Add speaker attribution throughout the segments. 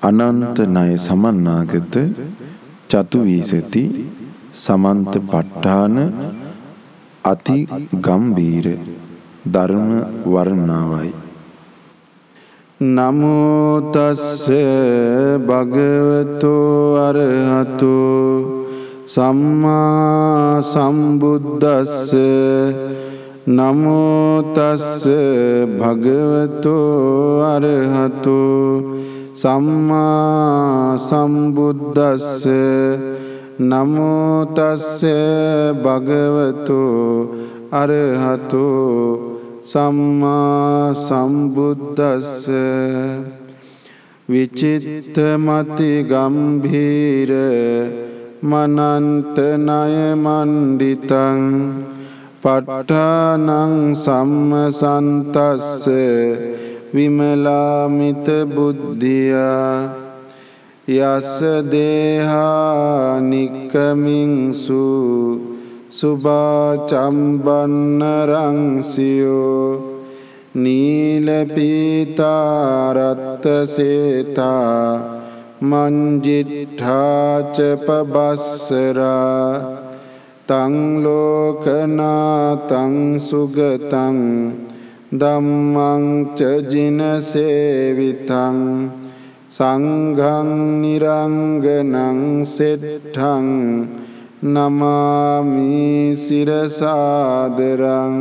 Speaker 1: අනන්ත ණය සමන්නාගත චතු වීසති සමන්ත ප ဋ ාණ අති ගම්බීර ධර්ම වර්ණාවයි. නමෝ තස්ස භගවතු අරහතු සම්මා සම්බුද්දස්ස. නමෝ තස්ස භගවතු අරහතු සම්මා සම්බුද්දස්ස. නමෝ තස්ස භගවතු අරහතු සම්මා සම්බුද්දස්ස. විචිත්තමති ගම්භීර මනන්ත ණය මණ්ඩිතං. පට්ඨානං සම්මසන්තස්ස. විමලාමිත බුද්ධියා යස්ස දේහා නික්කමින්සු සුභාචම්බන්නරංසියෝ නීලපීතාරත්තසේතා මංජිට්ඨාච පබස්සරා තංලෝකනාතං සුගතං ධම්මං ච ජිනසේවිතං සංඝං නිරංගනං සෙට්ඨං නමාමි සිරසාදරං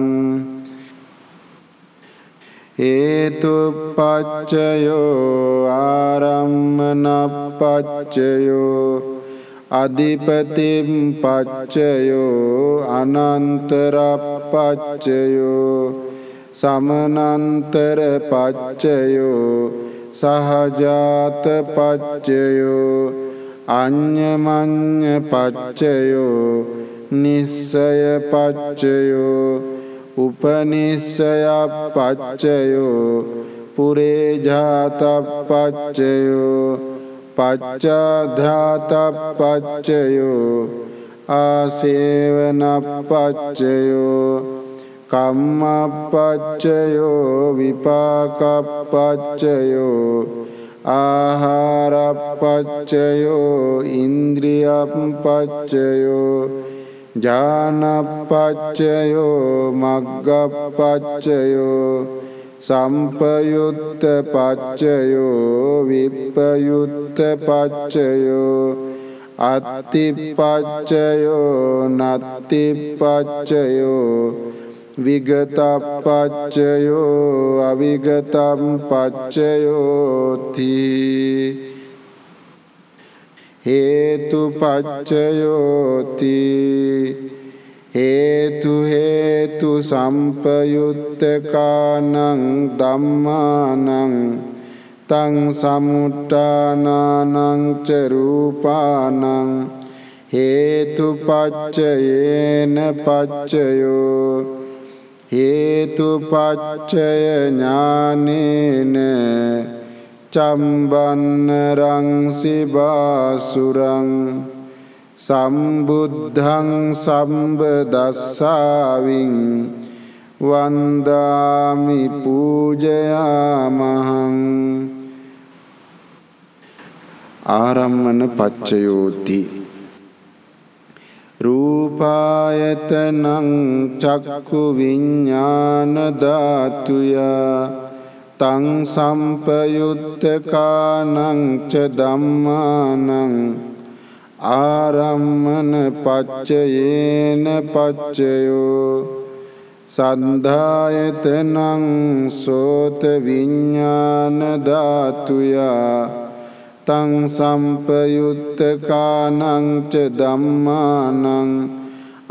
Speaker 1: හේතුපච්චයෝ ආරම්මනපච්චයෝ අධිපතිම් පච්චයෝ අනන්තරපච්චයෝ සමනන්තර පච්චයෝ සහජාත පච්චයෝ අඤ්ඤමඤ්ඤ පච්චයෝ නිස්සය පච්චයෝ උපනිස්සය පච්චයෝ පුරේජාත පච්චයෝ පච්චාධාත පච්චයෝ ආසේවන පච්චයෝ කම්මපච්චයෝ විපාකපච්චයෝ ආහාරපච්චයෝ ඉන්ද්‍රියප්පච්චයෝ ජානපච්චයෝ මග්ගපච්චයෝ සම්පයුත්ත පච්චයෝ විප්පයුත්ත පච්චයෝ අත්තිපච්චයෝ නත්තිපච්චයෝ විගතපච්චයෝ අවිගතම් පච්චයෝති හේතු පච්චයෝති හේතු හේතු සම්පයුත්තකානං ධම්මානං තං සමුට්ටානානං ච රූපානං හේතු පච්චයේන පච්චයෝ හේතුපච්චය ඥානේන චම්බන්නරංසිබාසුරං සම්බුද්ධං සම්බදස්සාවින් වන්දාමි පූජයාමහං ආරම්මන පච්චයෝති රූපායතනං චක්කු විඤ්ඥාන ධාතුය තං සම්පයුත්තකානංච දම්මානං ආරම්මන පච්චයේන පච්චයෝ සන්ධායතනං සෝත විඤ්ඥාන ධාතුයා තං සම්පයුත්තකානංච ධම්මානං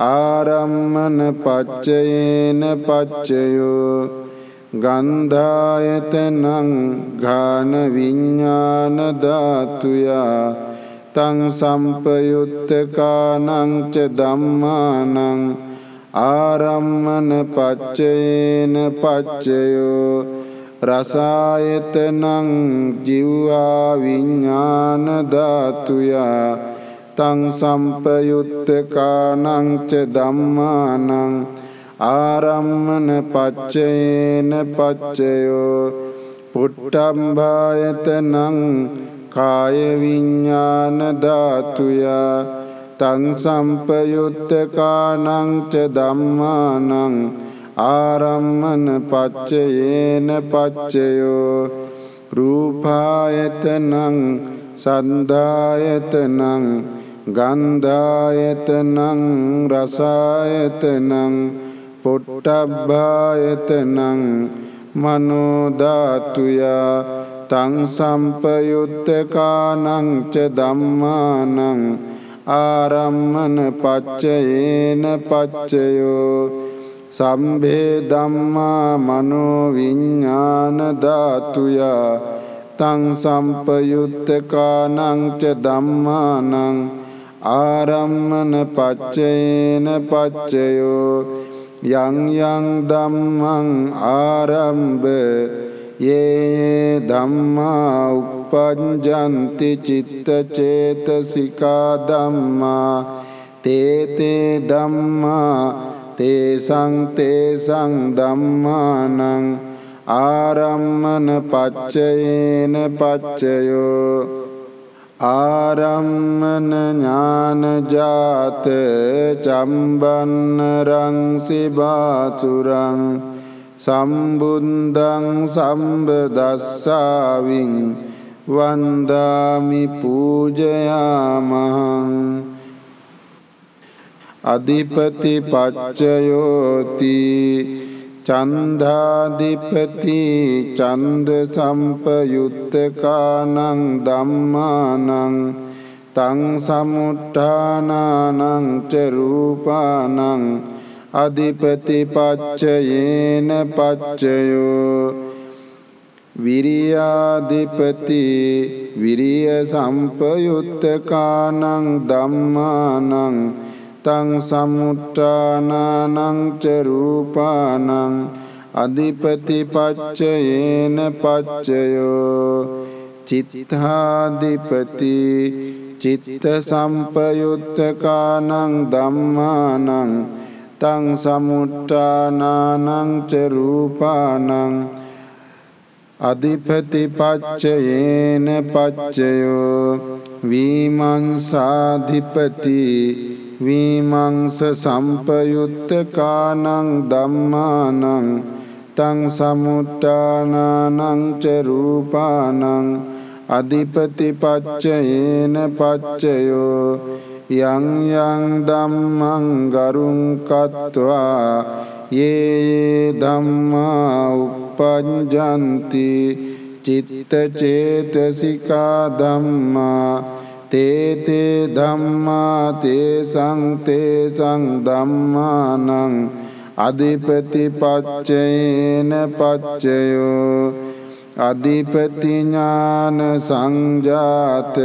Speaker 1: ආරම්මන පච්චයේන පච්චයෝ ගන්ධායතනං ගාන විඤ්ඥාන ධාතුයා තං සම්පයුත්තකානංච ධම්මානං ආරම්මන පච්චයේන පච්චයෝ රසායතනං ජිව්වා විඤ්ඥාන ධාතුයා. තං සම්පයුත්තකානංච දම්මානං ආරම්මන පච්චයේන පච්චයෝ. පුට්ටම්භායතනං කාය විඤ්ඤාණ ධාතුය. තං සම්පයුත්තකානං ච ධම්මානං. ආරම්මන පච්චයේන පච්චයෝ. රූපායතනං සන්ධායතනං ගන්ධායතනං රසායතනං පොට්ටබ්බායතනං මනෝධාතුය තං සම්පයුත්තකානං ච ධම්මානං ආරම්මන පච්චයේන පච්චයෝ. සම්භේ ධම්මා මනෝ විඥාන ධාතුය. තං සම්පයුත්තකානං ච ධම්මානං ආරම්මන පච්චයේන පච්චයෝ. යං යං ධම්මං ආරම්භ. යේ ධම්මා උප්පජ්ජන්ති චිත්ත චේතසිකා ධම්මා. තේතේ ධම්මා තේසං තේසං ධම්මානං ආරම්මන පච්චයේන පච්චයෝ ආරම්මන ඥානජාත චම්බන්න රංසිබාසුරං සම්බුන්දං සම්බදස්සාවින් වන්දාමි පූජයාමහං අධිපති පච්චයෝති චන්දාධිපති චන්ද සම්පයුත්තකානං ධම්මානං තං සමුට්ඨානානං ච රූපානං අධිපති පච්චයේන පච්චයෝ විරියාධිපති විරිය සම්පයුත්තකානං ධම්මානං තං සමුට්ඨානානං ච රූපානං අධිපති පච්චයේන පච්චයෝ චිත්තාධිපති චිත්ත සම්පයුත්තකානං ධම්මානං තං සමුට්ඨානානං ච රූපානං අධිපති පච්චයේන පච්චයෝ වීමංසාධිපති වීමංස සම්පයුත්තකානං ධම්මානං තං සමුට්ඨානානං ච රූපානං අධිපති පච්චයේන පච්චයෝ යං යං ධම්මං ගරුං කତ୍වා යේ ධම්මා uppajjanti චිත්ත චේතසිකා ධම්මා තේ තේ ධම්මා තේසං තේසං ධම්මානං අධිපති පච්චයේන පච්චයෝ අධිපති ඥාන සංජාත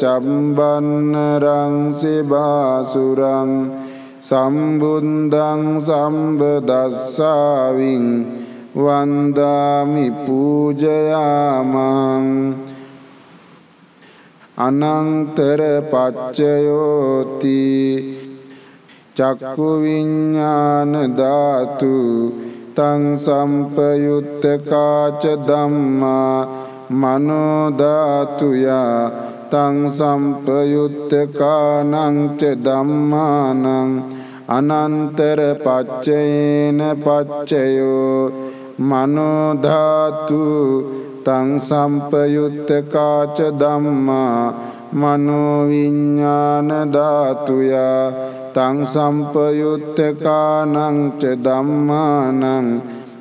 Speaker 1: චම්බන්න රංසිබාසුරං සම්බුන්දං සම්බදස්සාවින් වන්දාමි පූජයාමං අනන්තර පච්චයෝති. චක්කු විඤ්ඤාණ ධාතු තං සම්පයුත්තකාච ධම්මා. මනෝධාතුය තං සම්පයුත්තකානං ච ධම්මානං. අනන්තර පච්චයේන පච්චයෝ මනෝධාතු තං සම්පයුත්තකාච ධම්මා මනෝවිඤ්ඥාන ධාතුයා තං සම්පයුත්තකානං ච ධම්මානං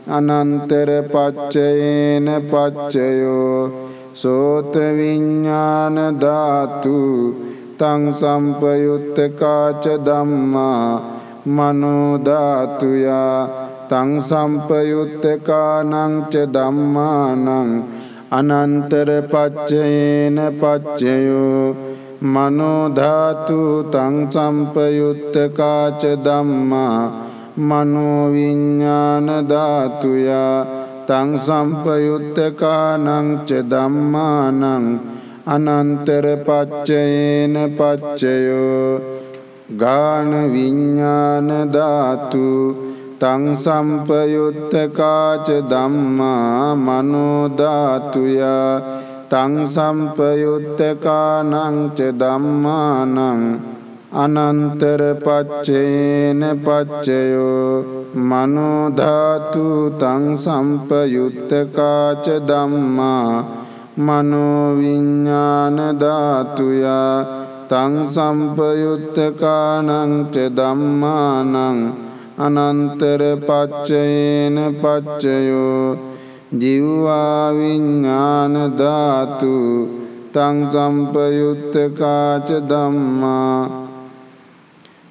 Speaker 1: අනන්තර පච්චයේන පච්චයෝ සෝත විඤ්ඥාන ධාතු තං සම්පයුත්තකාච ධම්මා මනෝධාතුයා තං සම්පයුත්තකානං ච ධම්මානං අනන්තර පච්චයේන පච්චයෝ මනෝධාතු තං සම්පයුත්තකාච ධම්මා මනෝවිඤ්ඥාන ධාතුයා තං සම්පයුත්තකානං ච ධම්මානං අනන්තර පච්චයේන පච්චයෝ ගාන විඤ්ඥාන ධාතු තං සම්පයුත්තකාච ධම්මා මනෝධාතුයා। තං සම්පයුත්තකානං ච ධම්මානං අනන්තර පච්චේන පච්චයෝ। මනෝ ධාතු තං සම්පයුත්තකාච ධම්මා මනෝ විඥාන ධාතුයා। තං සම්පයුත්තකානං ච ධම්මානං අනන්තර පච්චයේන පච්චයෝ ජීවා විඥාන ධාතු තං සම්පයුත්තකාච ධම්මා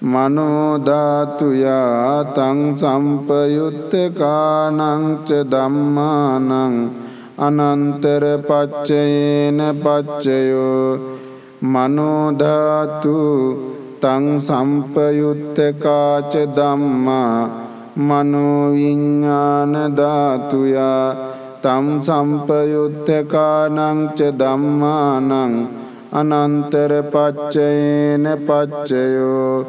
Speaker 1: මනෝ ධාතුයා තං සම්පයුත්තකානං ච ධම්මානං අනන්තර පච්චයේන පච්චයෝ මනෝ ධාතු තං සම්පයුත්තකාච ධම්මා මනෝ විඥාන ධාතුයා තම් සම්පයුත්තකානං ච ධම්මානං අනන්තර පච්චයේන පච්චයෝ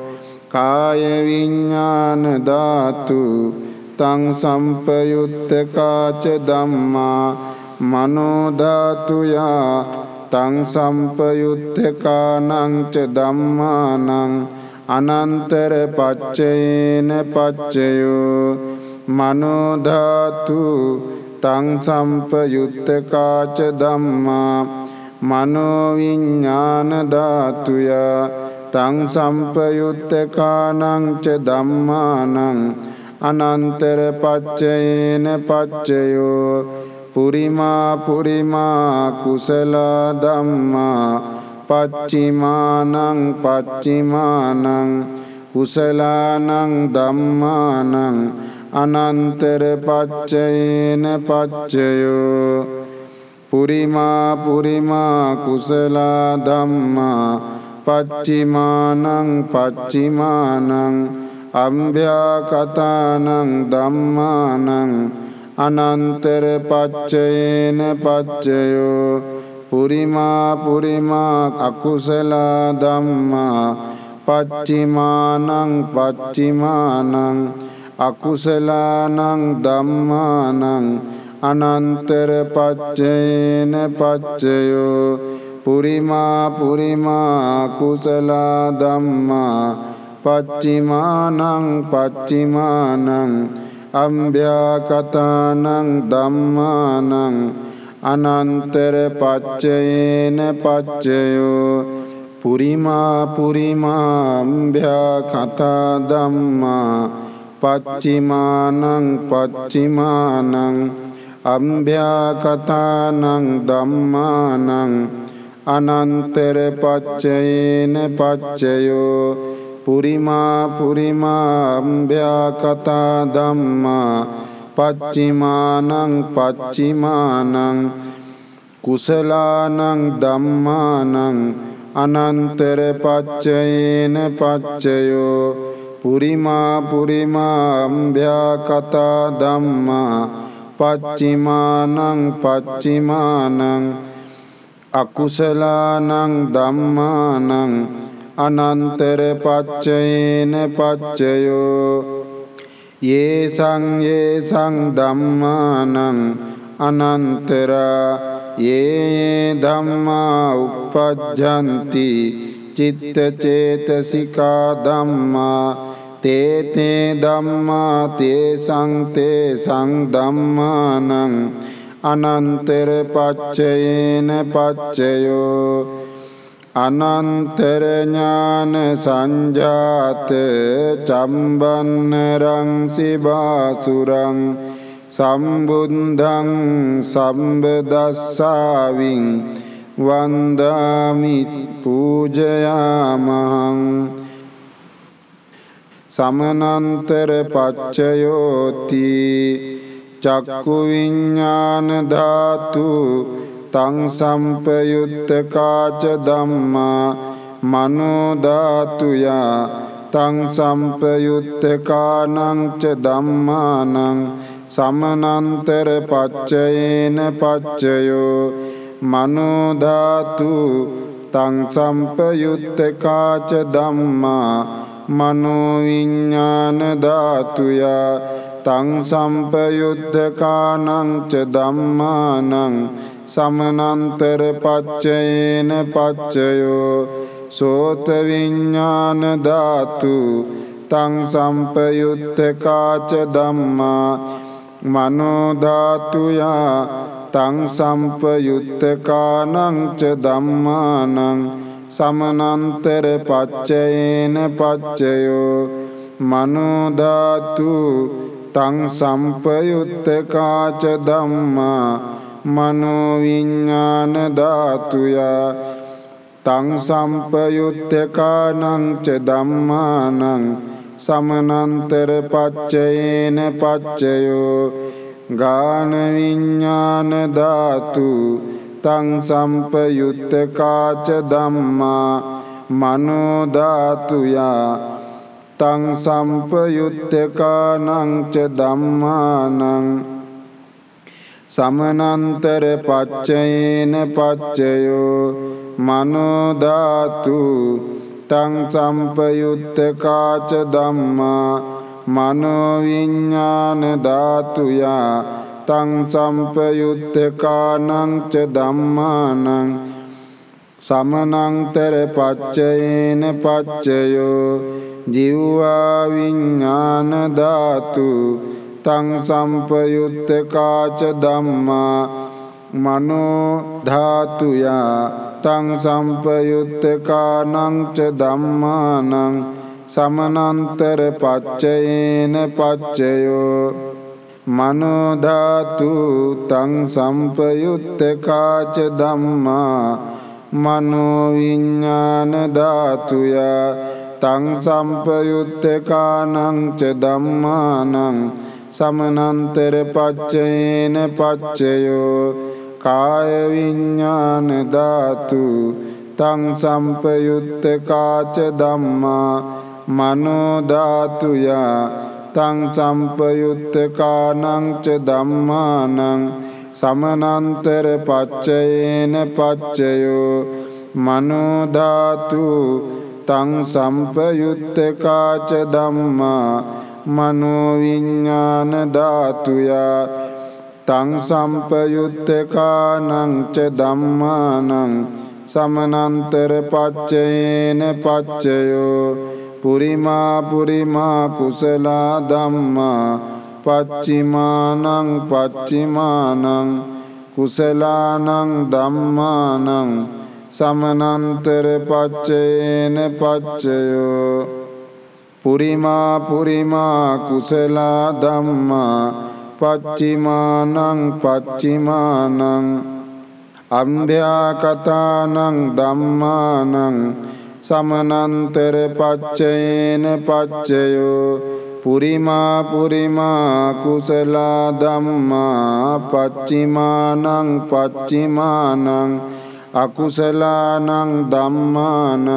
Speaker 1: කාය විඥාන ධාතු තං සම්පයුත්තකාච ධම්මා මනෝ ධාතුයා තං සම්පයුත්තකානං ච ධම්මානං අනන්තර පච්චයේන පච්චයෝ මනෝ ධාතු තං සම්පයුත්තකාච ධම්මා මනෝ විඥාන ධාතුය තං සම්පයුත්තකානං ච ධම්මානං අනන්තර පච්චයේන පච්චයෝ පුරිමා පුරිමා කුසල ධම්මා පච්චිමානං පච්චිමානං කුසලානං ධම්මානං අනන්තර පච්චයේන පච්චයෝ. පුරිමා පුරිමා කුසලා ධම්මා පච්චිමානං පච්චිමානං අම්භ්‍යාකතානං ධම්මානං අනන්තර පච්චයේන පච්චයෝ පුරිමා පුරිමා අකුසලා ධම්මා පච්චිමානං පච්චිමානං අකුසලානං ධම්මානං අනන්තර පච්චයේන පච්චයෝ පුරිමා පුරිමා කුසලා ධම්මා පච්චිමානං පච්චිමානං අම්භ්‍යාකතානං ධම්මානං අනන්තර පච්චයේන පච්චයෝ පුරිමා පුරිමාම්භ්‍යා කතා ධම්මා පච්චිමානං පච්චිමානං අම්භ්‍යා කතානං ධම්මානං අනන්තර පච්චයේන පච්චයෝ පුරිමා පුරිමාම්භ්‍යා කතා ධම්මා පච්චිමානං පච්චිමානං කුසලානං ධම්මානං අනන්තර පච්චයේන පච්චයෝ පුරිමා පුරිමා අම්භ්‍යා කතා ධම්මා පච්චිමානං පච්චිමානං අකුසලානං ධම්මානං අනන්තර පච්චයේන පච්චයෝ. යේසං යේසං ධම්මානං අනන්තරා. ඒ ධම්මා උප්පජ්ජන්ති චිත්තචේතසිකා ධම්මා. තේතේ ධම්මා තේසං තේසං ධම්මානං අනන්තර පච්චයේන පච්චයෝ. අනන්තර ඥාන සංජාත චම්බන්නරං සිබාසුරං සම්බුද්ධං සම්බදස්සාවින් වන්දාමි පූජයාමහං සමනන්තර පච්චයෝති චක්කු විඤ්ඤාණ ධාතු තං සම්පයුත්තකාච ධම්මා මනෝධාතුයා තං සම්පයුත්තකානං ච ධම්මානං සමනන්තර පච්චයේන පච්චයෝ මනෝධාතු තං සම්පයුත්තකාච ධම්මා මනෝවිඤ්ඥාන ධාතුයා තං සම්පයුද්ධකානං ච ධම්මානං සමනන්තර පච්චයේන පච්චයෝ සෝත විඤ්ඤාණ ධාතු තං සම්පයුත්තකාච ධම්මා මනෝ ධාතුයා තං සම්පයුත්තකානං ච ධම්මානං සමනන්තර පච්චයේන පච්චයෝ මනෝ ධාතු තං සම්පයුත්තකාච ධම්මා මනෝ විඤ්ඤාණ ධාතුයා තං සම්පයුත්තකානං ච ධම්මානං සමනන්තර පච්චයේන පච්චයෝ. ගාන විඤ්ඤාණ ධාතු තං සම්පයුත්තකාච ධම්මා. මනෝ ධාතුයා තං සම්පයුත්තකානං ච ධම්මානං සමනන්තර පච්චයේන පච්චයෝ මනෝ ධාතු තං සම්පයුත්තකාච ධම්මා මනෝ විඤ්ඤාණ ධාතුයා තං සම්පයුත්තකානං ච ධම්මානං සමනන්තර පච්චයේන පච්චයෝ ජීවා විඤ්ඤාණ ධාතු තං සම්පයුත්තකාච ධම්මා මනෝ ධාතුයා තං සම්පයුත්තකානං ච ධම්මානං සමනන්තර පච්චයේන පච්චයෝ මනෝ ධාතු තං සම්පයුත්තකාච ධම්මා මනෝ විඥාන ධාතුයා තං සම්පයුත්තකානං ච ධම්මානං සමනන්තර පච්චයේන පච්චයෝ. කාය විඥාන ධාතු. තං සම්පයුත්තකාච ධම්මා. මනෝ ධාතුයා. තං සම්පයුත්තකානං ච ධම්මානං. සමනන්තර පච්චයේන පච්චයෝ. මනෝ ධාතු. තං සම්පයුත්තකාච ධම්මා. මනෝ විඥාන ධාතුයා තං සම්පයුත්තකානං ච ධම්මානං සමනන්තර පච්චයේන පච්චයෝ. පුරිමා පුරිමා කුසලා ධම්මා පච්චිමානං පච්චිමානං කුසලානං ධම්මානං සමනන්තර පච්චයේන පච්චයෝ. පුරිමා පුරිමා කුසලා ධම්මා පච්චිමානං පච්චිමානං අම්භ්‍යා කතානං ධම්මානං සමනන්තර පච්චයේන පච්චයෝ පුරිමා පුරිමා කුසලා ධම්මා පච්චිමානං පච්චිමානං අකුසලානං ධම්මානං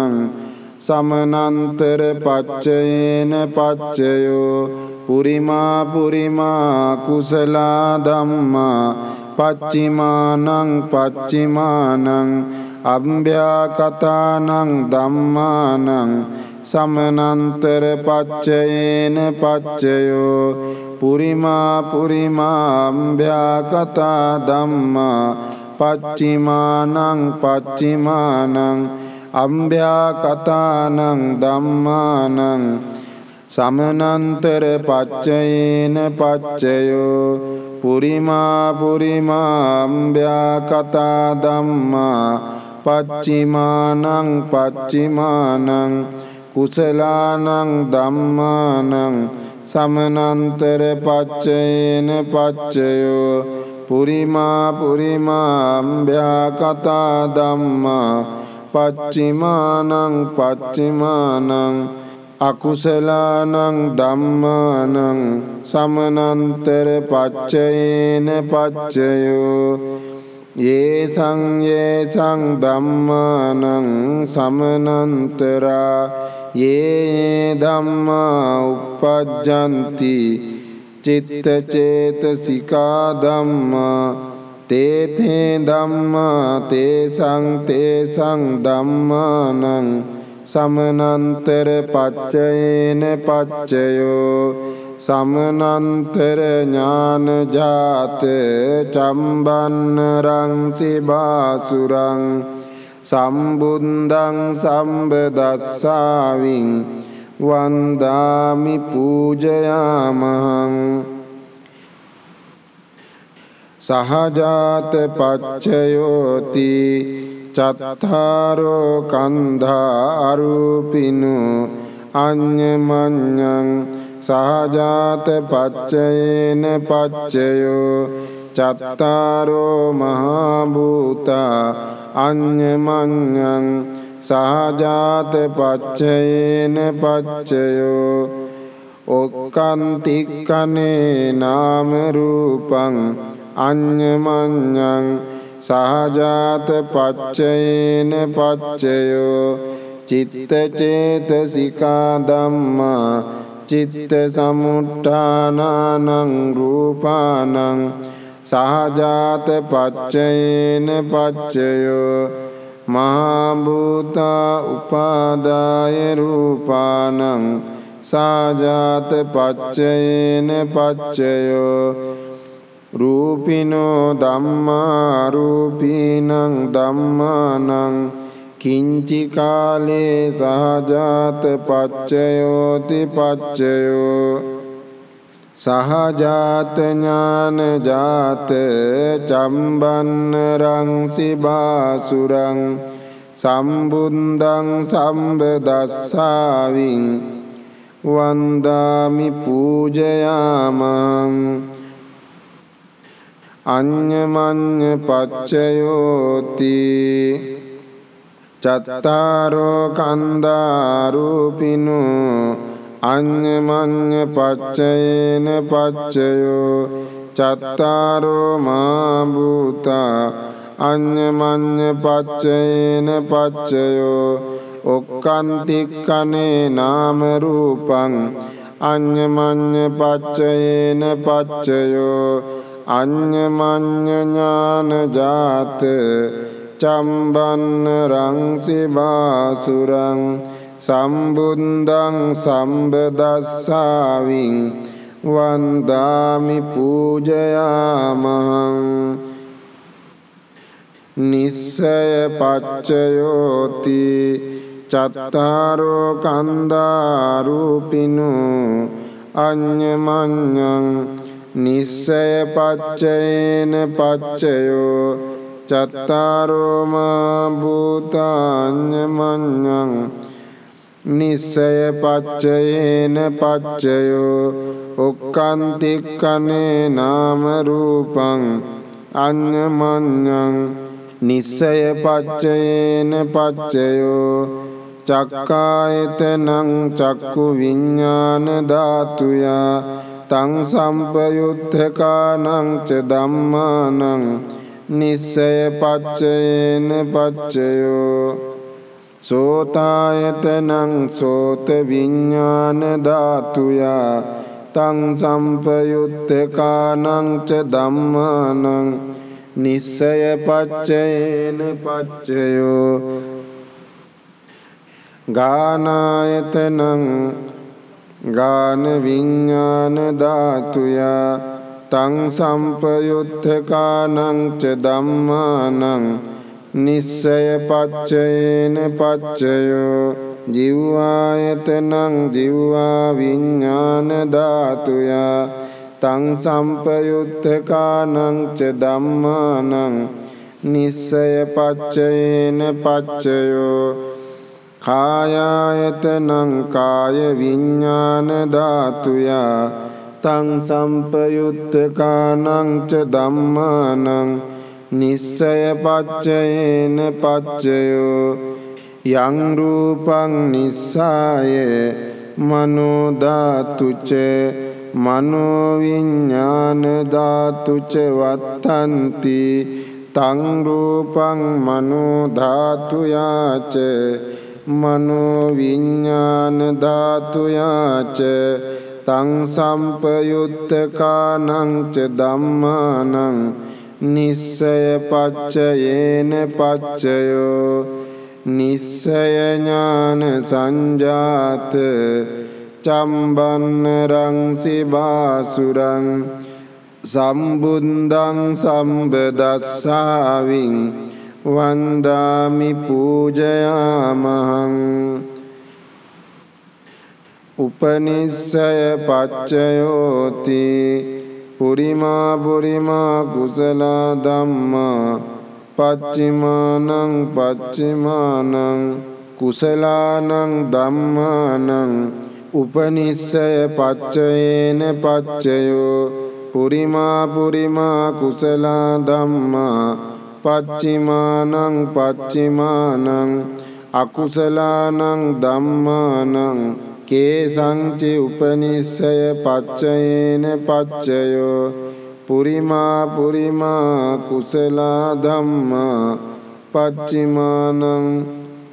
Speaker 1: සමනන්තර පච්චයේන පච්චයෝ. පුරිමා පුරිමා කුසලා ධම්මා. පච්චිමානං පච්චිමානං. අභ්‍යාකතානං ධම්මානං. සමනන්තර පච්චයේන පච්චයෝ. පුරිමා පුරිමා අභ්‍යාකතා ධම්මා. පච්චිමානං පච්චිමානං. අභ්‍යාකතානං ධම්මානං සමනන්තර පච්චයේන පච්චයෝ පුරිමා පුරිමාම්භ්‍යා කතා ධම්මා පච්චිමානං පච්චිමානං කුසලානං ධම්මානං සමනන්තර පච්චයේන පච්චයෝ පුරිමා පුරිමාම්භ්‍යා කතා ධම්මා පච්චිමානං පච්චිමානං අකුසලානං ධම්මානං සමනන්තර පච්චයේන පච්චයෝ යේසං යේසං ධම්මානං සමනන්තරා යේ ධම්මා uppajjanti චිත්තචේතසිකා ධම්මා තේතේ ධම්මා තේසං තේසං ධම්මානං සමනන්තර පච්චයේන පච්චයෝ සමනන්තර ඥාන ජාත චම්බන්න රංසි බාසුරං සම්බුන්දං සම්බදස්සාවින් වන්දාමි පූජයාමහං සහජාත පච්චයෝති චත්තාරෝ කන්ධා අරූපිනු අඤ්ඤමඤ්ඤං සහජාත පච්චයේන පච්චයෝ චත්තාරෝ මහා භූතා අඤ්ඤමඤ්ඤං සහජාත පච්චයේන පච්චයෝ ඔක්කන්තික්කනේ නාම රූපං අඤ්ඤමඤ්ඤං සහජාත පච්චයේන පච්චයෝ චිත්ත චේතසිකා ධම්මා චිත්ත සමුට්ඨානානං රූපානං සහජාත පච්චයේන පච්චයෝ මහා භූතා උපාදාය රූපානං සාජාත පච්චයේන පච්චයෝ රූපිනෝ ධම්මා රූපීනං ධම්මානං කිංචි කාලේ සහජාත පච්චයෝති පච්චයෝ සහජාත ඥාන ජාත චම්බන්න රංසි බාසුරං සම්බුන්දං සම්බදස්සාවින් වන්දාමි පූජයාමං අඤ්ඤමඤ්ඤ පච්චයෝති චත්තාරෝ කන්දාරූපිනු අඤ්ඤමඤ්ඤ පච්චයේන පච්චයෝ. චත්තාරෝ මා භූතා අඤ්ඤමඤ්ඤ පච්චයේන පච්චයෝ. ඔක්කන්තික්කනේ නාම රූපං අඤ්ඤමඤ්ඤ පච්චයේන පච්චයෝ. අඤ්ඤමඤ්ඤ ඥාන ජාත චම්බන්න රංසි බාසුරං සම්බුන්දං සම්බදස්සාවින් වන්දාමි පූජයාමහං නිස්සය පච්චයෝති චත්තාරෝ කන්දාරූපිනු අඤ්ඤමඤ්ඤං නිස්සය පච්චයේන පච්චයෝ චත්තාරෝමා භූතාඤ්ඤමඤ්ඤං නිස්සය පච්චයේන පච්චයෝ ඔක්කන්තික්කනේ නාම රූපං අඤ්ඤමඤ්ඤං නිස්සය පච්චයේන පච්චයෝ චක්කායතනං චක්කු විඤ්ඤාණ ධාතුයා තං සම්පයුත්තකානං ච ධම්මානං නිස්සය පච්චයේන පච්චයෝ සෝතායතනං සෝත විඤ්ඤාණ ධාතුයා තං සම්පයුත්තකානං ච ධම්මානං නිස්සය පච්චයේන පච්චයෝ ගානායතනං ගාන විඤ්ඤාණ ධාතුයා තං සම්පයුත්තකානං ච ධම්මානං නිස්සය පච්චයේන පච්චයෝ ජීවායතනං ජීවා විඤ්ඤාණ ධාතුයා තං සම්පයුත්තකානං ච ධම්මානං නිස්සය පච්චයේන පච්චයෝ කායායතනං කාය විඤ්ඤාණ ධාතුයා තං සම්පයුත්තකානං ච ධම්මානං නිස්සය පච්චයේන පච්චයෝ යං රූපං නිස්සාය මනෝ ධාතුච මනෝ විඤ්ඤාණ ධාතුච වත්තන්ති තං රූපං මනෝ ධාතුයාච මනෝ විඤ්ඤාණ ධාතුයාච තං සම්පයුත්තකානං ච ධම්මානං නිස්සය පච්චයේන පච්චයෝ නිස්සය ඥාන සංජාත චම්බන්නරං සිබාසුරං සම්බුන්දං සම්බදස්සාවින් වන්දාමි පූජයාමහං. උපනිස්සය පච්චයෝති පුරිමා පුරිමා කුසල ධම්මා පච්චිමානං පච්චිමානං කුසලානං ධම්මානං උපනිස්සය පච්චයේන පච්චයෝ පුරිමා පුරිමා කුසල ධම්මා පච්චිමානං පච්චිමානං අකුසලානං ධම්මානං කේසංචි උපනිස්සය පච්චයේන පච්චයෝ පුරිමා පුරිමා කුසලා ධම්මා පච්චිමානං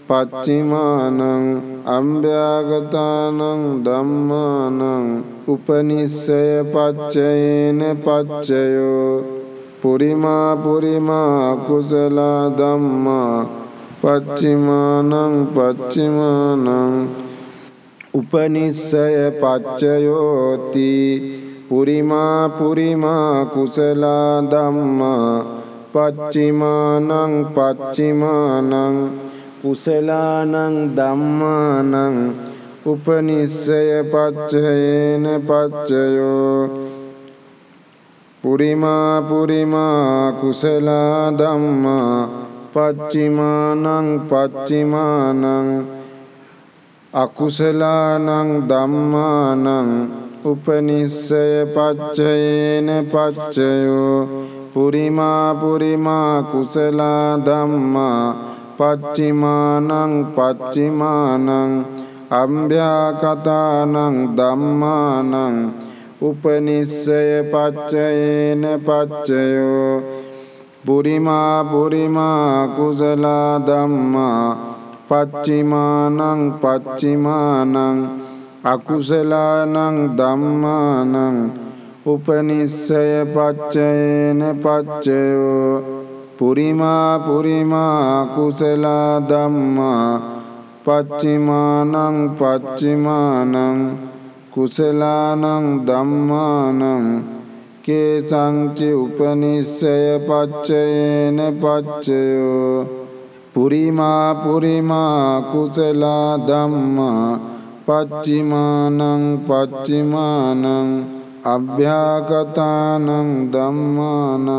Speaker 1: පච්චිමානං අම්භ්‍යාගතානං ධම්මානං උපනිස්සය පච්චයේන පච්චයෝ පුරිමා පුරිමා කුසලා ධම්මා පච්චිමානං පච්චිමානං උපනිස්සය පච්චයෝති පුරිමා පුරිමා කුසලා ධම්මා පච්චිමානං පච්චිමානං කුසලානං ධම්මානං උපනිස්සය පච්චයේන පච්චයෝ පුරිමා පුරිමා කුසලා ධම්මා පච්චිමානං පච්චිමානං අකුසලානං ධම්මානං උපනිස්සය පච්චයේන පච්චයෝ පුරිමා පුරිමා කුසලා ධම්මා පච්චිමානං පච්චිමානං අම්භ්‍යාකතානං ධම්මානං උපනිස්සය පච්චයේන පච්චයෝ පුරිමා පුරිමා කුසලා ධම්මා පච්චිමානං පච්චිමානං අකුසලානං ධම්මානං උපනිස්සය පච්චයේන පච්චයෝ පුරිමා පුරිමා කුසලා ධම්මා පච්චිමානං පච්චිමානං කුසලානං ධම්මානං කේසංචි උපනිස්සය පච්චයේන පච්චයෝ පුරිමා පුරිමා කුසලා ධම්මා පච්චිමානං පච්චිමානං අභ්‍යාගතානං ධම්මානං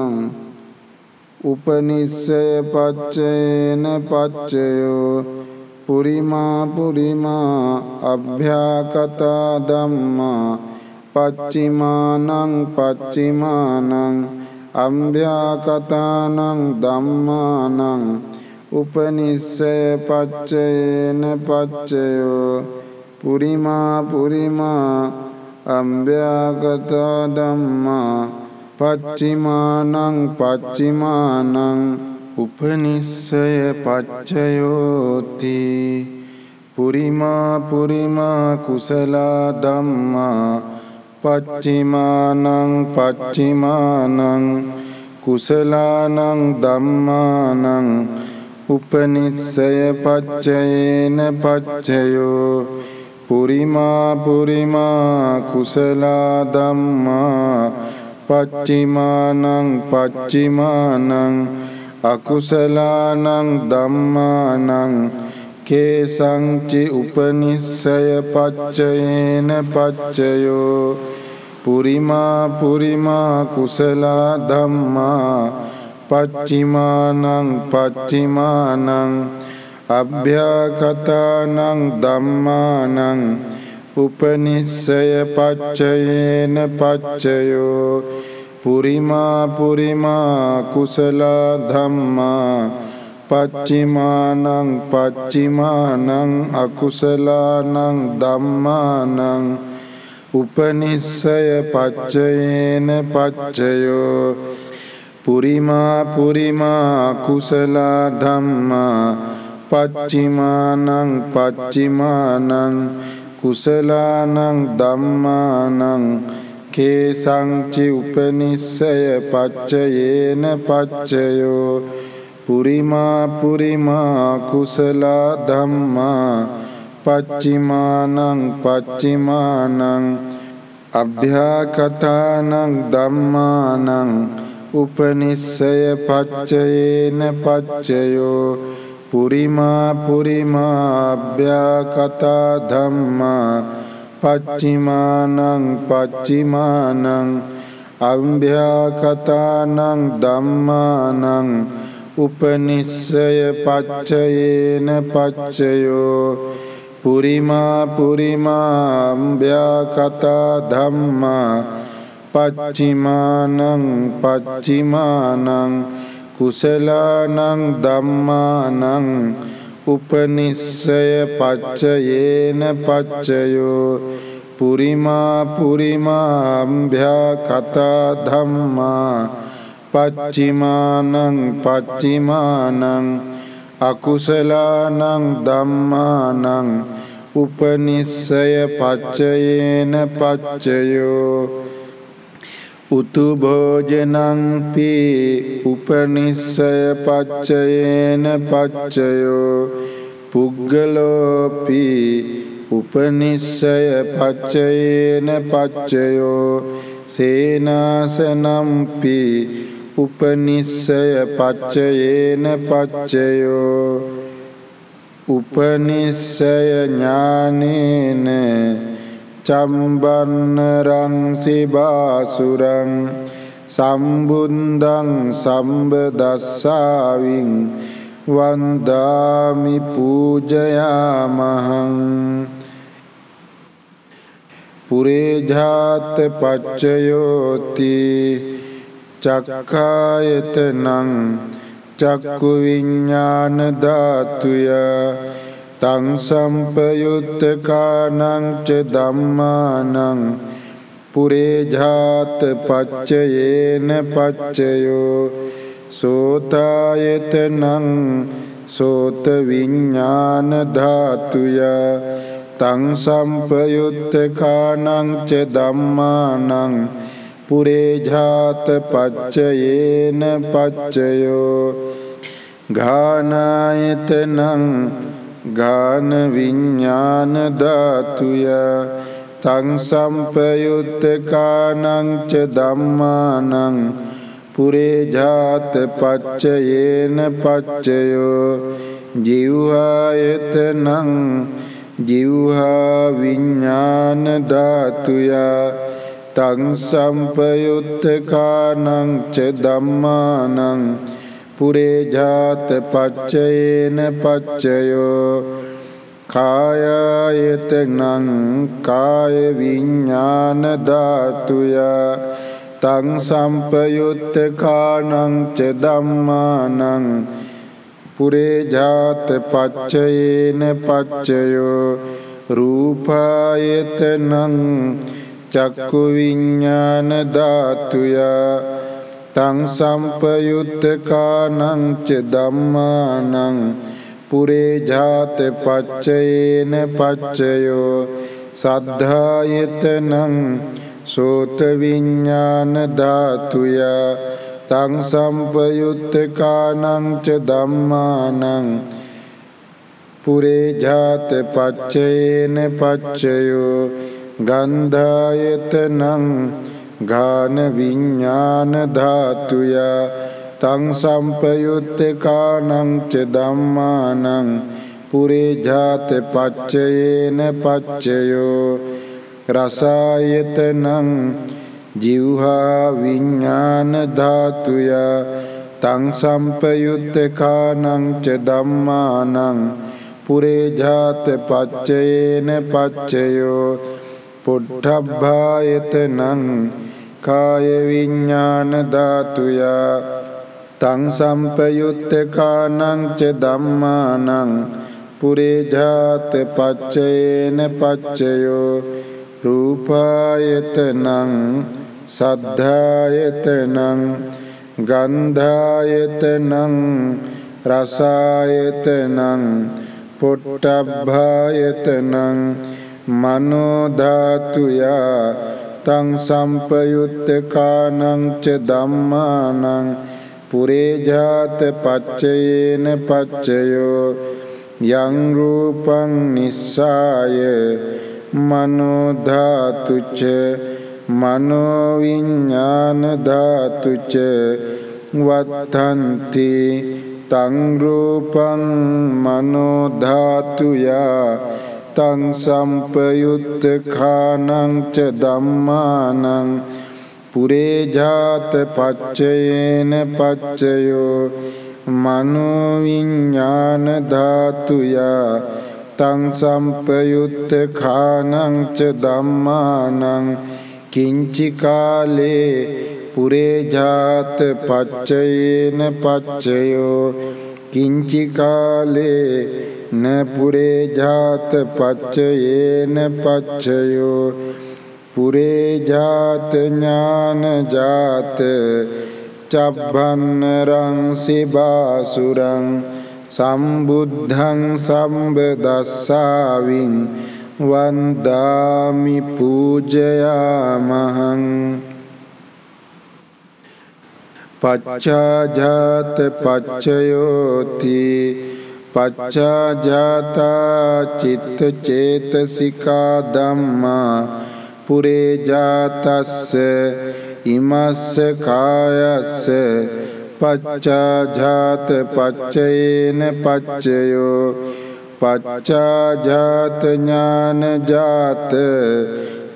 Speaker 1: උපනිස්සය පච්චයේන පච්චයෝ පුරිමා පුරිමා අභ්‍යාකතා ධම්මා පච්චිමානං පච්චිමානං අම්භ්‍යාකතානං ධම්මානං උපනිස්සය පච්චයේන පච්චයෝ පුරිමා පුරිමා අම්භ්‍යාගත ධම්මා පච්චිමානං පච්චිමානං උපනිස්සය පච්චයෝති. පුරිමා පුරිමා කුසලා ධම්මා පච්චිමානං පච්චිමානං කුසලානං ධම්මානං උපනිස්සය පච්චයේන පච්චයෝ. පුරිමා පුරිමා කුසලා ධම්මා පච්චිමානං පච්චිමානං අකුසලානං ධම්මානං කේසංචි උපනිස්සය පච්චයේන පච්චයෝ. පුරිමා පුරිමා කුසලා ධම්මා පච්චිමානං පච්චිමානං අභ්‍යාකතානං ධම්මානං උපනිස්සය පච්චයේන පච්චයෝ. පුරිමා පුරිමා කුසලා ධම්මා පච්චිමානං පච්චිමානං අකුසලානං ධම්මානං උපනිස්සය පච්චයේන පච්චයෝ පුරිමා පුරිමා කුසලා ධම්මා පච්චිමානං පච්චිමානං කුසලානං ධම්මානං කේසංචි උපනිස්සය පච්චයේන පච්චයෝ පුරිමා පුරිමා කුසලා ධම්මා පච්චිමානං පච්චිමානං අභ්‍යාකතානං ධම්මානං උපනිස්සය පච්චයේන පච්චයෝ පුරිමා පුරිමා අභ්‍යාකතා ධම්මා පච්චිමානං පච්චිමානං අභ්‍යාකතානං ධම්මානං උපනිස්සය පච්චයේන පච්චයෝ පුරිමා පුරිමාම්භ්‍යා කතා ධම්මා පච්චිමානං පච්චිමානං කුසලානං ධම්මානං උපනිස්සය පච්චයේන පච්චයෝ පුරිමා පුරිමාම්භ්‍යා කතා ධම්මා පච්චිමානං පච්චිමානං අකුසලානං ධම්මානං උපනිස්සය පච්චයේන පච්චයෝ උතු භෝජනං පී උපනිස්සය පච්චයේන පච්චයෝ. පුග්ගලෝපි උපනිස්සය පච්චයේන පච්චයෝ. සේනාසනම්පි උපනිස්සය පච්චයේන පච්චයෝ. උපනිස්සය ඥානේන චම්බන්නරං සිබාසුරං සම්බුන්දං සම්බදස්සාවින් වන්දාමි පූජයාමහං. පුරේජාත පච්චයෝති චක්කායතනං චක්කු විඤ්ඤාණ ධාතුය තං සම්පයුත්තකානං ච ධම්මානං පුරේජාත පච්චයේන පච්චයෝ සෝතායතනං සෝත විඤ්ඤාණ ධාතුය තං සම්පයුත්තකානං ච ධම්මානං පුරේජාත පච්චයේන පච්චයෝ ගානායතනං ගාන විඤ්ඥාන ධාතුය. තං සම්පයුත්තකානං ච ධම්මානං පුරේජාත පච්චයේන පච්චයෝ. ජිව්හායතනං ජිව්හා විඤ්ඥාන ධාතුයා. තං සම්පයුත්තකානං ච ධම්මානං පුරේජාත පච්චයේන පච්චයෝ කායායතනං කාය විඤ්ඤාණ ධාතුය තං සම්පයුත්තකානං ච ධම්මානං පුරේජාත පච්චයේන පච්චයෝ රූපායතනං චක්කු විඤ්ඤාණ ධාතුය තං සම්පයුත්තකානං ච ධම්මානං පුරේජාත පච්චයේන පච්චයෝ සද්ධායතනං සෝත විඤ්ඤාණ ධාතුය තං සම්පයුත්තකානං ච ධම්මානං පුරේජාත පච්චයේන පච්චයෝ ගන්ධායතනං ගාන විඤ්ඤාණ ධාතුය තං සම්පයුත්තකානං ච ධම්මානං පුරේජාත පච්චයේන පච්චයෝ රසායතනං ජීවහා විඤ්ඤාණ ධාතුය තං සම්පයුත්තකානං ච ධම්මානං පුරේජාත පච්චයේන පච්චයෝ පුට්ඨබ්බායතනං කාය විඤ්ඤාණ ධාතුය තං සම්පයුත්තකානං ච ධම්මානං පුරේජාත පච්චයේන පච්චයෝ. රූපායතනං සද්ධායතනං ගන්ධායතනං රසායතනං පොට්ටබ්බායතනං මනෝධාතුයා. තං සම්පයුත්තකානං ච ධම්මානං පුරේජාත පච්චයේන පච්චයෝ යං රූපං නිස්සාය මනෝ ධාතුච මනෝ විඥාන ධාතුච වත්තන්ති තං රූපං මනෝ ධාතුයා තං සම්පයුත්ත khානං ච ධම්මානං පුරේ ජාත පච්චයේන පච්චයෝ මනෝ විඥාන ධාතුයා තං සම්පයුත්ත khානං ච ධම්මානං කිංචි කාලේ පුරේ ජාත පච්චයේන පච්චයෝ කිංචි කාලේ න පුරේ ජාත පච්චයේන පච්චයෝ පුරේ ජාත ඥාන ජාත චබ්බන්නරං සිබාසුරං සම්බුද්ධං සම්බදස්සාවින් වන්දාමි පූජයාමහං පච්චාජාත පච්චයෝති පච්චාජාතා චිත්ත චේතසිකා ධම්මා පුරේ ජාතස්ස ඉමස්ස කායස්ස පච්චාජාත පච්චයේන පච්චයෝ පච්චාජාත ඥාන ජාත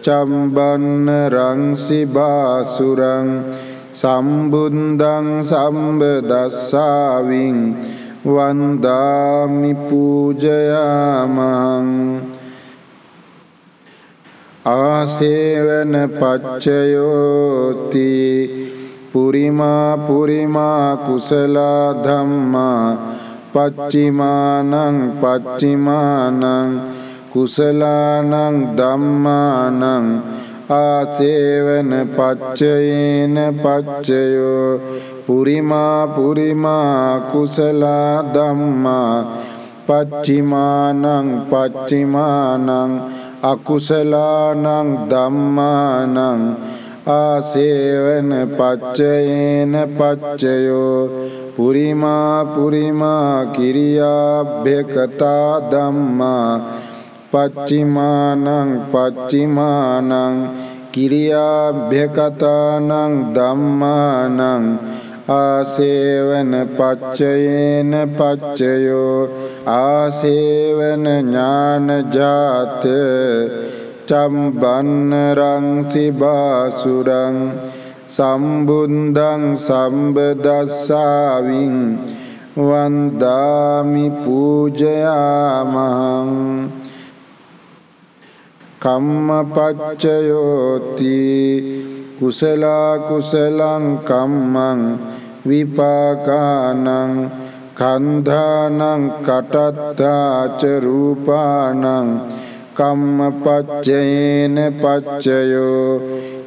Speaker 1: චම්බන්න රංසි බාසුරං සම්බුන්දං සම්බදස්සාවින් වන්දාමි පූජයාමං ආසේවන පච්චයෝති. පුරිමා පුරිමා කුසලා ධම්මා. පච්චිමානං පච්චිමානං. කුසලානං ධම්මානං. ආසේවන පච්චයේන පච්චයෝ. පුරිමා පුරිමා කුසලා ධම්මා පච්චිමානං පච්චිමානං අකුසලානං ධම්මානං ආසේවන පච්චයේන පච්චයෝ පුරිමා පුරිමා කිරියාභ්‍යකතා ධම්මා පච්චිමානං පච්චිමානං කිරියාභ්‍යකතානං ධම්මානං ආසේවන පච්චයේන පච්චයෝ. ආසේවන ඥානජාත චම්බන්නරං සිබාසුරං. සම්බුන්දං සම්බදස්සාවින්. වන්දාමි පූජයාමහං. කම්මපච්චයෝති කුසලා කුසලං කම්මං විපාකානං කන්ධානං කටත්තාච රූපානං කම්මපච්චයේන පච්චයෝ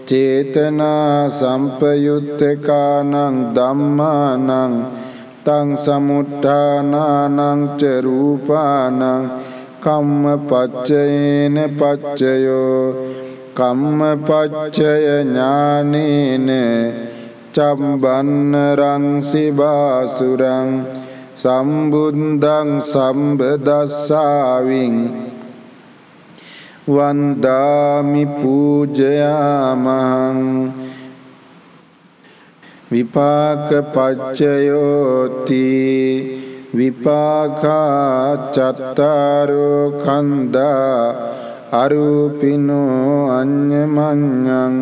Speaker 1: චේතනා සම්පයුත්තකානං ධම්මානං තං සමුට්ඨානානං ච රූපානං කම්ම පච්චයේන පච්චයෝ කම්ම පච්චය ඥානේන චම්බන්න රංසි බාසුරං සම්බුන්දං සම්බදස්සාවින් වන්දාමි පූජයාමහං විපාක පච්චයෝති විපාකා චත්තාරෝ කන්දා අරූපිනෝ අඤ්ඤමඤ්ඤං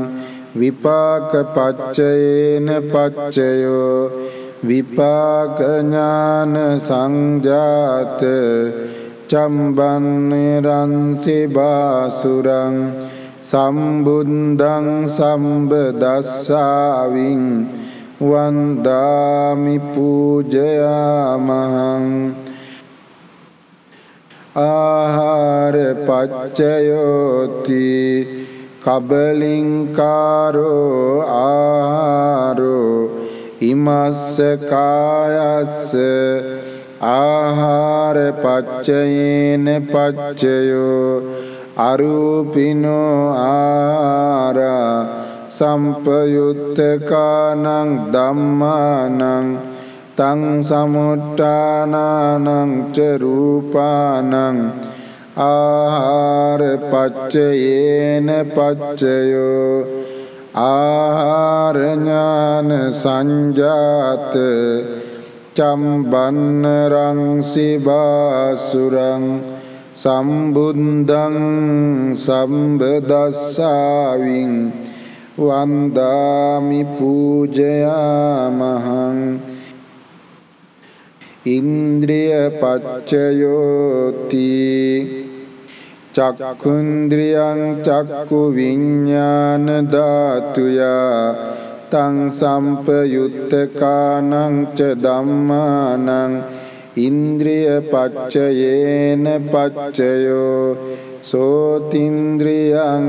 Speaker 1: විපාක පච්චයේන පච්චයෝ විපාක ඥාන සංජාත චම්බන්නේරන්සි බාසුරං සම්බුන්දං සම්බදස්සාවින් වන්දාමි පූජයාමහං ආහාර පච්චයෝති. කබලින්කාරෝ ආහාරෝ. ඉමස්ස කායස්ස. ආහාර පච්චයේන පච්චයෝ. අරූපිනෝ ආරා. සම්පයුත්තකානං ධම්මානං තං සමුට්ඨානානං ච රූපානං ආහාර පච්චයේන පච්චයෝ ආහාර ඥාන සංජාත චම්බන්න රංසි බාසුරං සම්බුද්ධං සම්බදස්සාවින් වන්දාමි පූජයාමහං ඉන්ද්‍රිය පච්චයෝති චක්කුන්ද්‍රියං චක්කු විඤ්ඤාණ ධාතුයා. තං සම්පයුත්තකානං ච ධම්මානං ඉන්ද්‍රිය පච්චයේන පච්චයෝ. සෝතින්ද්‍රියං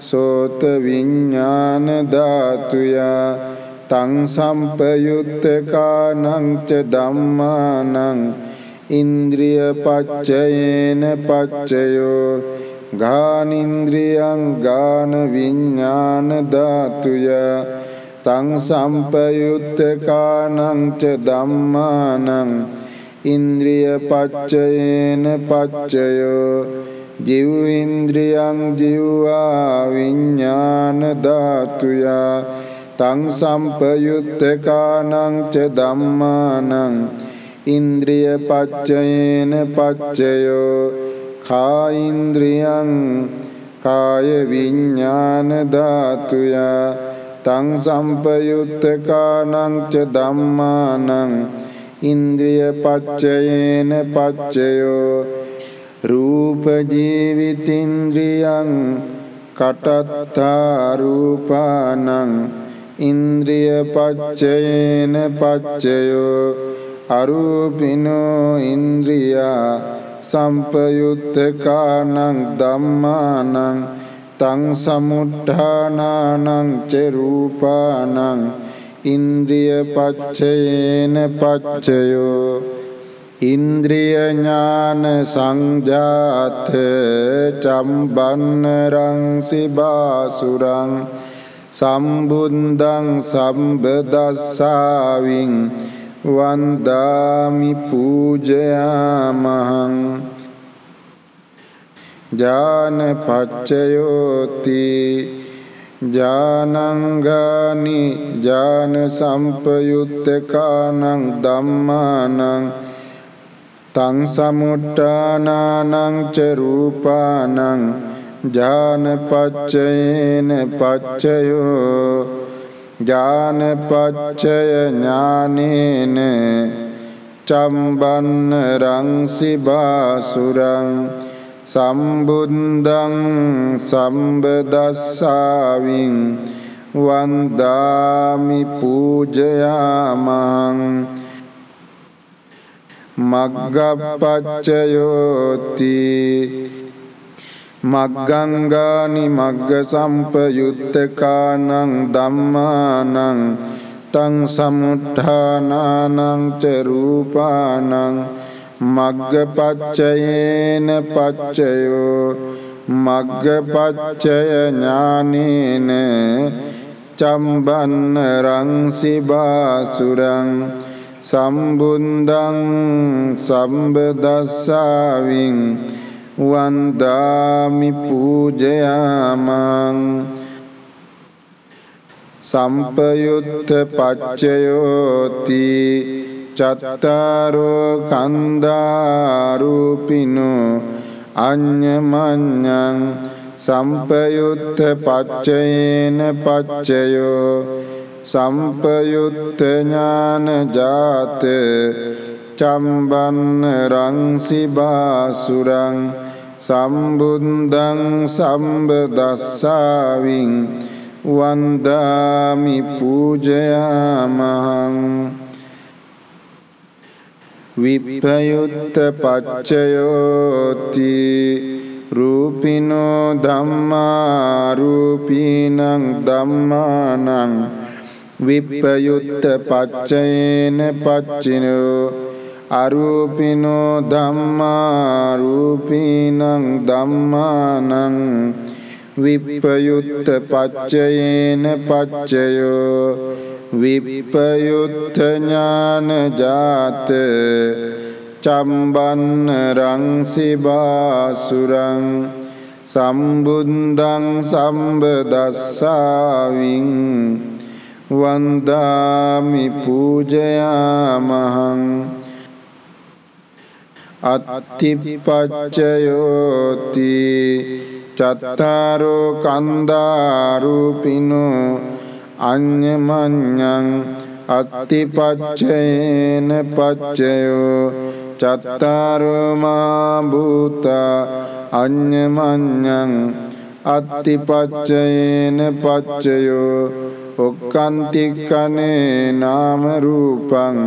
Speaker 1: සෝත විඤ්ඤාණ ධාතුයා. තං සම්පයුත්තකානං ච ධම්මානං ඉන්ද්‍රිය පච්චයේන පච්චයෝ ගානින්ද්‍රියං ගාන විඤ්ඤාණ ධාතුයා තං සම්පයුත්තකානං ච ධම්මානං ඉන්ද්‍රිය පච්චයේන පච්චයෝ ජීව ඉන්ද්‍රියං ජීවා විඥාන ධාතුයා තං සම්පයුත්තකානං ච ධම්මානං ඉන්ද්‍රිය පච්චයේන පච්චයෝ කායින්ද්‍රියං කාය විඥාන ධාතුයා තං සම්පයුත්තකානං ච ධම්මානං ඉන්ද්‍රිය පච්චයේන පච්චයෝ රූප ජීවිතින්ද්‍රියං කටත්තා රූපානං ඉන්ද්‍රිය පච්චයේන පච්චයෝ. අරූපිනෝ ඉන්ද්‍රියා සම්පයුත්තකානං ධම්මානං තං සමුට්ඨානානං ච රූපානං ඉන්ද්‍රිය පච්චයේන පච්චයෝ. ඉන්ද්‍රිය ඥාන සංජාත චම්බන්න රංසි බාසුරං සම්බුද්ධං සම්බදස්සාවින් වන්දාමි පූජයාමහං ඥාන පච්චයෝති ඥානංගානි ඥාන සම්පයුත්තකානං ධම්මානං තං සමුට්ඨානානං ච රූපානං ඥානපච්චයේන පච්චයෝ ඥානපච්චය ඥානේන චම්බන්න රංසි බාසුරං සම්බුද්ධං සම්බදස්සාවින් වන්දාමි පූජයාමං මග්ගපච්චයෝති මග්ගංගානි මග්ග සම්පයුත්තකානං ධම්මානං තං සමුත්ථානානං ච රූපානං මග්ගපච්චයේන පච්චයෝ මග්ගපච්චය ඥානේන චම්බන්න රංසි බාසුරං සම්බුද්ධං සම්බදස්සාවින් වන්දාමි පූජයාමං. සම්පයුත්ත පච්චයෝති චත්තාරෝ කන්දාරූපිනෝ අඤ්ඤමඤ්ඤං. සම්පයුත්ත පච්චයේන පච්චයෝ. සම්පයුත්ත ඥාන ජාත චම්බන්න රංසි බාසුරං සම්බුද්ධං සම්බදස්සාවින් වන්දාමි පූජයාමහං. විප්පයුත්ත පච්චයෝති රූපිනෝ ධම්මා රූපීනං ධම්මානං. විප්පයුත්ත පච්චයේන පච්චිනෝ අරූපිනෝ ධම්මා රූපීනං ධම්මානං විප්පයුත්ත පච්චයේන පච්චයෝ විප්පයුත්ත ඥාන ජාත චම්බන්න රංසිබාසුරං සම්බුන්දං සම්බදස්සාවින් වන්දාමි පූජයාමහං අත්තිපච්චයෝති චත්තාරෝ කන්දාරූපිනෝ අඤ්ඤමඤ්ඤං අත්තිපච්චයේන පච්චයෝ චත්තාරෝ මා භූතා අඤ්ඤමඤ්ඤං අත්තිපච්චයේන පච්චයෝ ඔක්කන්තික්කනේ නාම රූපං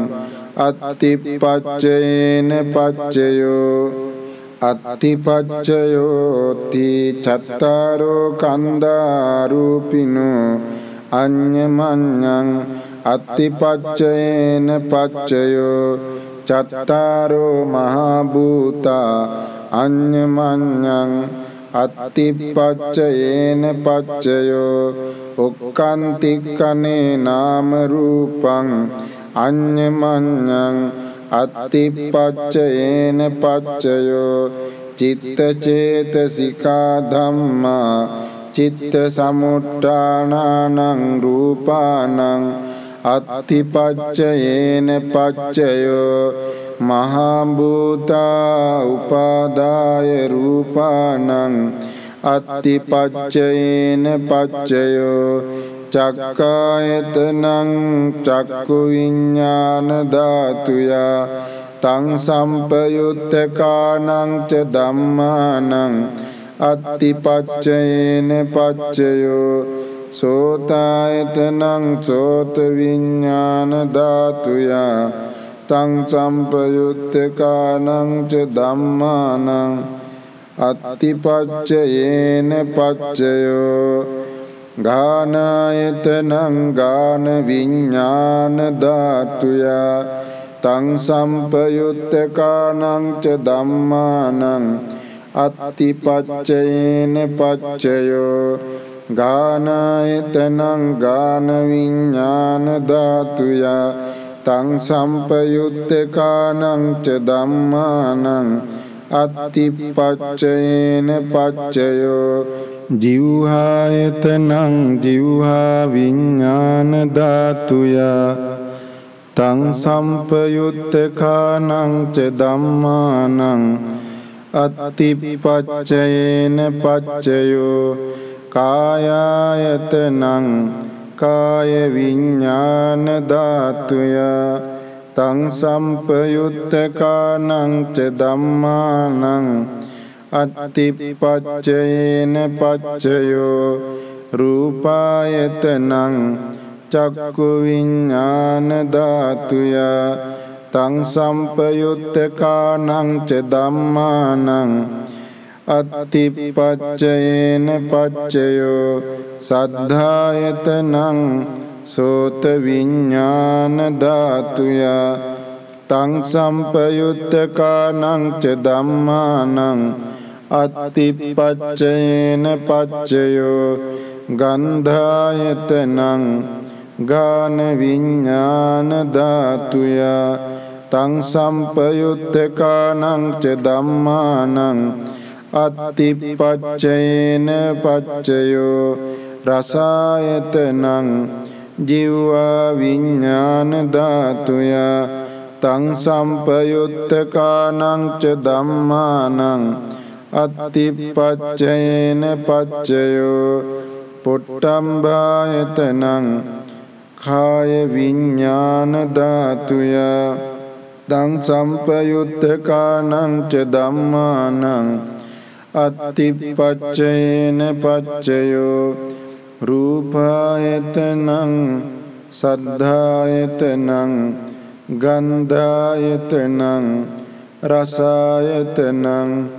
Speaker 1: අත්තිපච්චයේන පච්චයෝ අත්තිපච්චයෝති චත්තාරෝ කන්දාරූපිනෝ අඤ්ඤමඤ්ඤං අත්තිපච්චයේන පච්චයෝ චත්තාරෝ මහා භූතා අඤ්ඤමඤ්ඤං අත්තිපච්චයේන පච්චයෝ ඔක්කාන්තික්කනේ නාම රූපං අඤ්ඤමඤ්ඤං අත්තිපච්චයේන පච්චයෝ චිත්ත චේතසිකා ධම්මා චිත්ත සමුට්ඨානානං රූපානං අත්තිපච්චයේන පච්චයෝ මහා භූතා උපාදාය රූපානං අත්තිපච්චයේන පච්චයෝ චක්කායතනං චක්කු විඤ්ඤාණ ධාතුයා තං සම්පයුත්තකානං ච ධම්මානං අත්තිපච්චයේන පච්චයෝ සෝතායතනං සෝත විඤ්ඤාණ ධාතුයා තං සම්පයුත්තකානං ච ධම්මානං අත්තිපච්චයේන පච්චයෝ ගානායතනං ගාන විඤ්ඤාණ ධාතුයා. තං සම්පයුත්තකානං ච ධම්මානං අත්තිපච්චයේන පච්චයෝ. ගානායතනං ගාන විඤ්ඤාණ ධාතුයා. තං සම්පයුත්තකානං ච ධම්මානං අත්තිපච්චයේන පච්චයෝ. ජීවහායතනං ජීවහා විඤ්ඤාණ ධාතුයා තං සම්පයුත්තකානං ච ධම්මානං අත්තිපච්චයේන පච්චයෝ කායායතනං කාය විඤ්ඤාණ ධාතුය තං සම්පයුත්තකානං ච ධම්මානං අත්තිපච්චයේන පච්චයෝ රූපායතනං චක්කු විඤ්ඤාණ ධාතුය තං සම්පයුත්තකානං ච ධම්මානං අත්තිපච්චයේන පච්චයෝ සද්ධායතනං සෝත විඤ්ඤාණ ධාතුයා තං සම්පයුත්තකානං ච ධම්මානං අත්තිපච්චයේන පච්චයෝ ගන්ධායතනං ගාන විඤ්ඤාණ ධාතුයා තං සම්පයුත්තකානං ච ධම්මානං අත්තිපච්චයේන පච්චයෝ රසායතනං ජීවා විඤ්ඤාණ ධාතුයා තං සම්පයුත්තකානං ච ධම්මානං අත්තිපච්චයේන පච්චයෝ පොට්ටම්බායතනං කාය විඤ්ඤාණ ධාතුයා තං සම්පයුත්තකානං ච ධම්මානං අත්තිපච්චයේන පච්චයෝ රූපායතනං සද්ධායතනං ගන්ධායතනං රසායතනං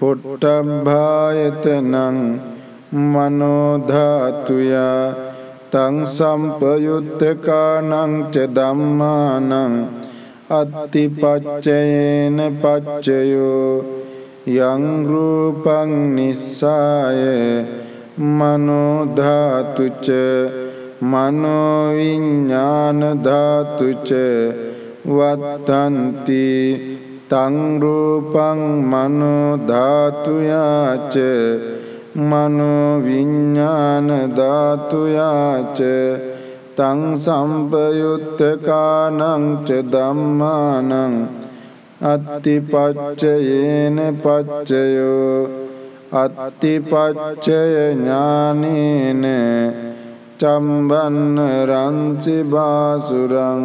Speaker 1: පොට්ටබ්බායතනං මනෝධාතුයා තං සම්පයුත්තකානං ච ධම්මානං අත්තිපච්චයේන පච්චයෝ යං රූපං නිස්සාය මනෝ ධාතුච මනෝ විඥාන ධාතුච වත්තන්ති තං රූපං මනෝ ධාතුයාච මනෝ විඥාන ධාතුයාච තං සම්පයුත්තකානං ච ධම්මානං අත්තිපච්චයේන පච්චයෝ අත්තිපච්චය ඥානේන චම්බන්න රංසි බාසුරං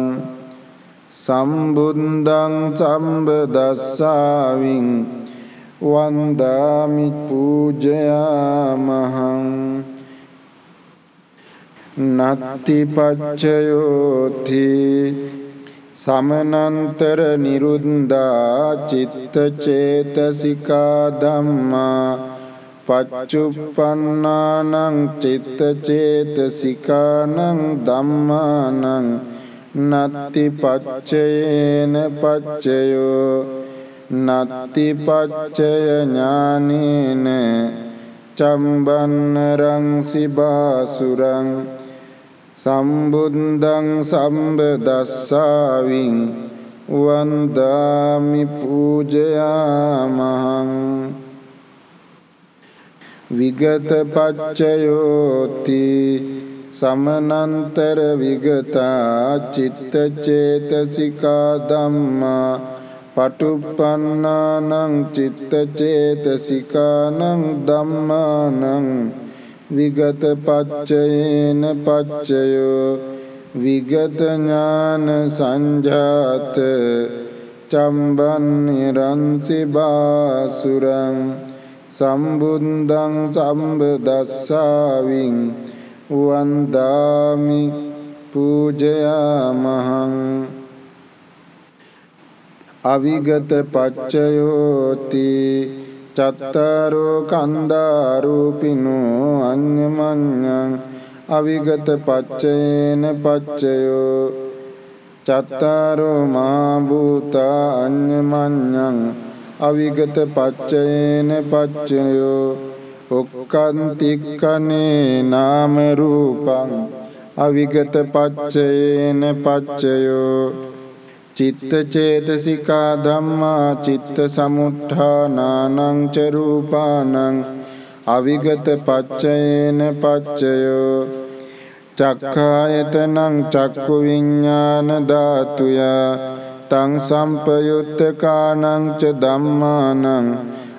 Speaker 1: සම්බුන්දං සම්බදස්සාවින් වන්දාමි පූජයාමහං නත්ති පච්චයෝති සමනන්තර නිරුන්දා චිත්ත චේතසිකා ධම්මා පච්චුප්පන්නානං චිත්ත චේතසිකානං ධම්මානං නත්ති පච්චයේන පච්චයෝ. නත්ති පච්චය ඥානේන චම්බන්නරං සිබාසුරං. සම්බුද්ධං සම්බදස්සාවින් වන්දාමි පූජයාමහං. විගත පච්චයෝති සමනන්තර විගතා චිත්ත චේතසිකා ධම්මා පටුප්පන්නානං චිත්ත චේතසිකානං ධම්මානං විගත පච්චයේන පච්චයෝ විගත ඥාන සංජාත චම්බන් නිරන්සි බාසුරං සම්බුන්දං සම්බදස්සාවින් වන්දාමි. පූජයාමහං. අවිගත පච්චයෝති. චත්තාරෝ කන්දාරූපිනෝ අඤ්ඤමඤ්ඤං. අවිගත පච්චයේන පච්චයෝ. චත්තාරෝ මා භූතා අඤ්ඤමඤ්ඤං. අවිගත පච්චයේන පච්චයෝ. ඔක්කන්තික්කනේ නාම රූපං අවිගත පච්චයේන පච්චයෝ. චිත්ත චේතසිකා ධම්මා චිත්ත සමුත්ථානානං ච රූපානං අවිගත පච්චයේන පච්චයෝ. චක්ඛායතනං චක්කු විඤ්ඤාණ ධාතුය. තං සම්පයුත්තකානං ච ධම්මානං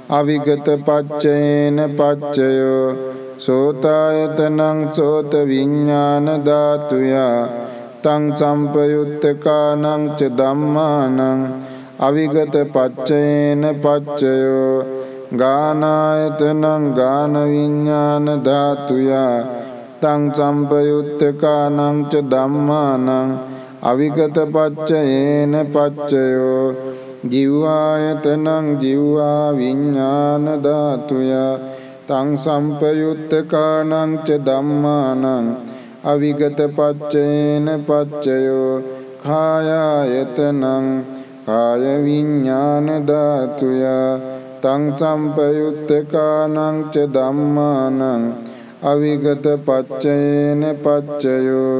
Speaker 1: අවිගත පච්චයේන පච්චයෝ. සෝතායතනං සෝත විඤ්ඤාණ ධාතුය. තං සම්පයුත්තකානං ච ධම්මානං. අවිගත පච්චයේන පච්චයෝ. ගානායතනං ගාන විඥාන ධාතුය. තං සම්පයුත්තකානං ච ධම්මානං. අවිගත පච්චයේන පච්චයෝ. ජීවායතනං ජීවා විඥාන ධාතුය තං සම්පයුත්තකානං ච ධම්මානං අවිගත පච්චේන පච්චයෝ. කායායතනං කාය විඥාන ධාතුය තං සම්පයුත්තකානං ච ධම්මානං අවිගත පච්චේන පච්චයෝ.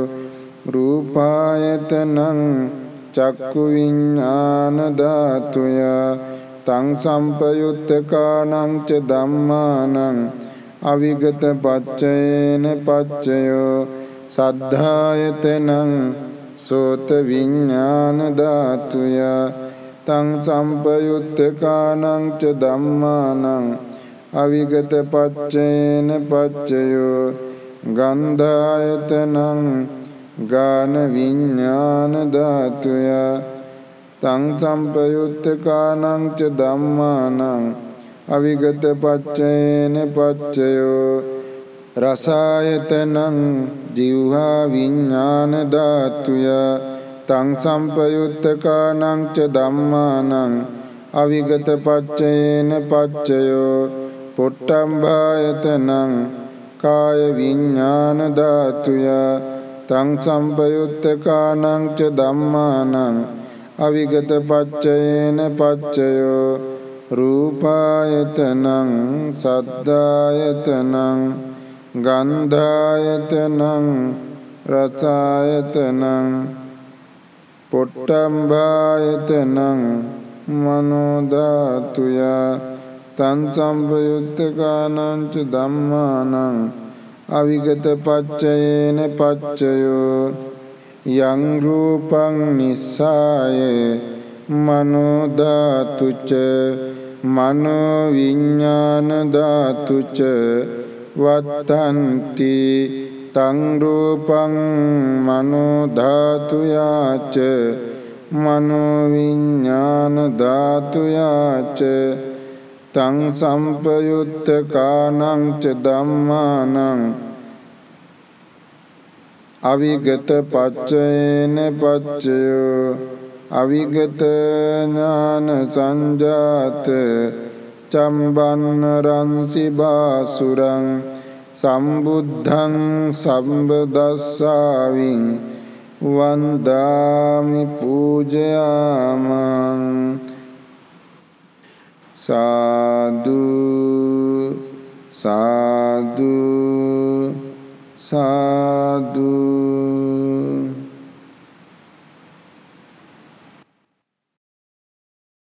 Speaker 1: රූපායතනං චක්කු විඥාන ධාතුය තං සම්පයුත්තකානං ච ධම්මානං අවිගත පච්චේන පච්චයෝ සද්ධායතනං සෝත විඤ්ඤාණ ධාතුය තං සම්පයුත්තකානං ච ධම්මානං අවිගත පච්චේන පච්චයෝ ගන්ධායතනං ගාන විඤ්ඤාණ ධාතුය තං සම්පයුත්තකානං ච ධම්මානං අවිගත පච්චේන පච්චයෝ. රසායතනං ජීවහා විඤ්ඥාන ධාතුය තං සම්පයුත්තකානං ච ධම්මානං අවිගත පච්චයේන පච්චයෝ. පොට්ටම්භායතනං කාය විඤ්ඥාන ධාතුය තං සම්පයුත්තකානං ච ධම්මානං අවිගත පච්චයේන පච්චයෝ රූපායතනං සද්ධායතනං ගන්ධායතනං රසායතනං පොට්ටම්බායතනං මනෝධාතුය තන් සම්පයුත්තකානංච ධම්මානං අවිගත පච්චයේන පච්චයෝ යං රූපං නිස්සාය මනෝධාතුච මනෝ විඥාන ධාතුච වත්තන්ති තං රූපං මනෝ ධාතුයාච මනෝ විඥාන ධාතුයාච තං සම්පයුත්ත කානං ච ධම්මානං අවිගත පච්චයේන පච්චයෝ අවිගත ඥාන සංජාත චම්බන්න රන්සි බාසුරං සම්බුද්ධං සම්බදස්සාවින් වන්දාමි පූජයාමං සාදු සාදු සාදු.